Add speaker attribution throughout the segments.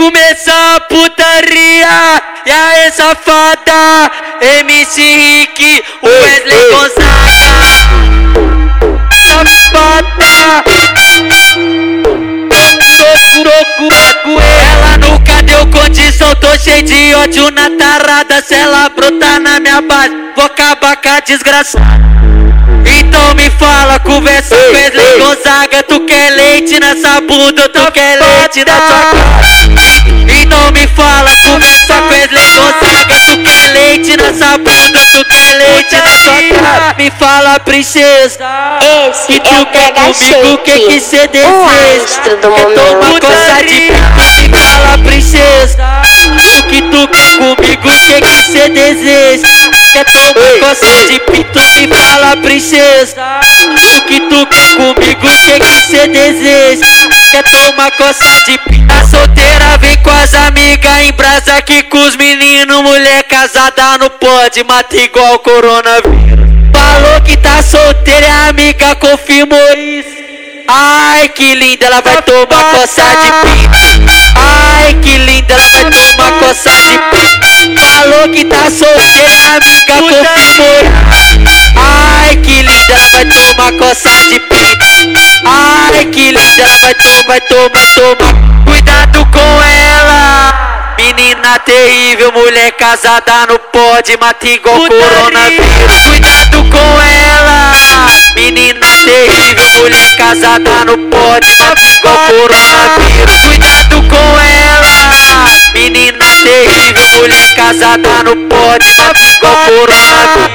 Speaker 1: começar a putaria. E aí, safada, MC Rick, Wesley Gonzaga. Safada, tô, tô com ela nunca deu condição. Tô cheio de ódio na tarada. Se ela brotar na minha base, vou acabar com a desgraçada. Então conversa com Wesley Gonzaga Tu quer leite nessa bunda, tu quer leite na sua cara? Então me fala, conversa com Wesley Gonzaga Tu quer leite nessa bunda, tu quer leite na sua cara? Me fala, princesa.
Speaker 2: Esse
Speaker 1: que tu quer comigo, o que que cê deseja? Quer tomar coça de pica? Me fala, princesa O que tu quer comigo, o que que cê deseja? Quer tomar coça de pinto? Me fala, princesa O que tu quer comigo, o que que cê deseja? Quer tomar coça de pinto? A solteira vem com as amigas em brasa Aqui com os meninos, mulher casada não pode Mata igual coronavírus Falou que tá solteira e a amiga confirmou isso Ai que linda, ela vai tomar coça de pinto Ai que linda, ela vai tomar coça de pinto Falou que tá solteira e a amiga confirmou Ai que linda, ela vai tomar coça de pinto Ai que linda, ela vai tomar, vai tomar, tomar Cuidado com ela. Menina terrível, mulher casada não pode Mata igual coronavírus. Cuidado com ela. Menina terrível, mulher casada não pode Mata igual coronavírus casada no pote, procurando.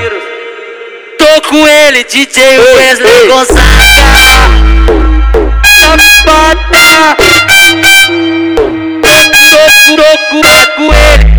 Speaker 1: Tô com ele, DJ Wesley Gonzaga. Tô, tô, tô, tô com ele.